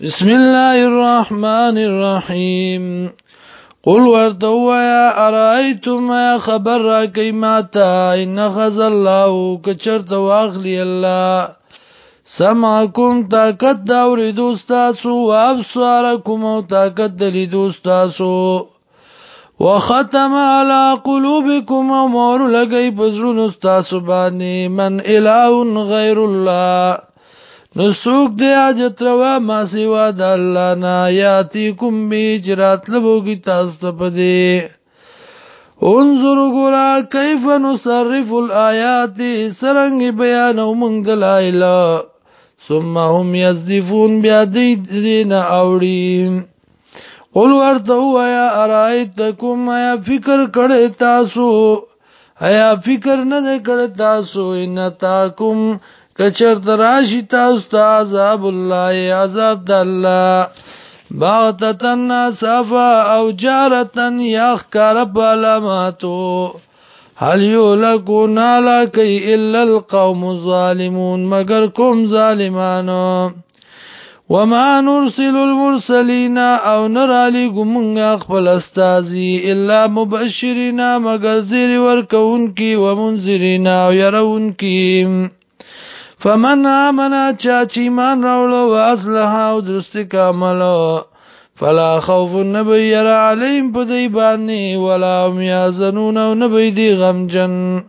بسم الله الرحمن الرحيم قل ورتوا يا ارايتم ما خبر را کی متا ان خذ الله کچرت واخلی الله سمعكم طاقت دا ور دوستاسو وابصاركم او طاقت دلی دوستاسو وختم على قلوبكم امر لګی پزرو نستاسو باندې من اله غیر الله نو سوک دی آجت روا ما سوا دا اللہ نا یاتی کم بی چرات لبوگی تاستا پدی انظر گورا کیف نصرف الآیات سرنگ بیان اومنگ دلائل ثم هم یزدفون بیا دی دین اوڑی قل ورتو ایا ارائیتکم ایا فکر کڑی تاسو ایا فکر نه کړ تاسو ان تاکم کچر تراشی تاسو ته عذاب الله عذاب د الله باغتتن صفا او جارتن یخ کربلماتو هل یولکو نالا کی الا القوم الظالمون مگر کوم ظالمانو وما نرسل المرسلین او نرالی گمنگا خپل استازی الا مبشرین مگر زیر ورکون کی ومنذرین او يرون کی فمن آمنا چا چی ایمان راولو و اصلحا او درستی کاملو فلا خوف نبی یرا علیم پا دی بانی ولا هم یازنون او نبی دی غمجن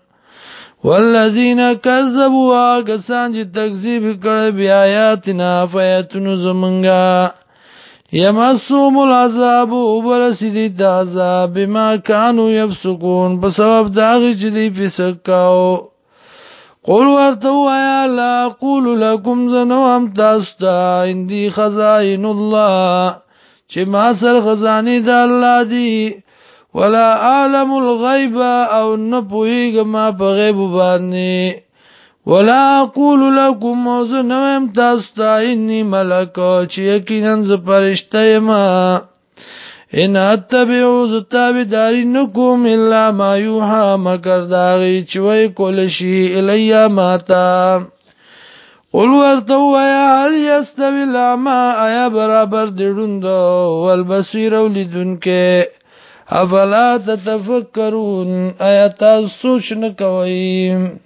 والذین کذبوا آگسان چی تکذیب کرد بی آیاتنا فیتنو زمنگا یمسوم العذاب وبرسی دی دا عذاب بما کانو یفسقون په سبب داغی چې دی فسق کاو قول ورته وایا لا اقول لكم زنوم تاسو ته اندي خزائن الله چې ما سر خزانه د الله دی ولا عالم الغيب او نپويګ ما په غيب باندې ولا اقول لكم زنوم تاسو ته اني ملک چې یقینا ز پرشته ما ان اتبعو زتابداری نکوم الا ما یوها مگر داغی چوی کولشی الیا ماتا قل ورتو یا هل یستوی الاما آیا برابر دیڑوند والبصیر ولیدونکه افلا تتفکرون آیا تاسو سوچ نه کوئ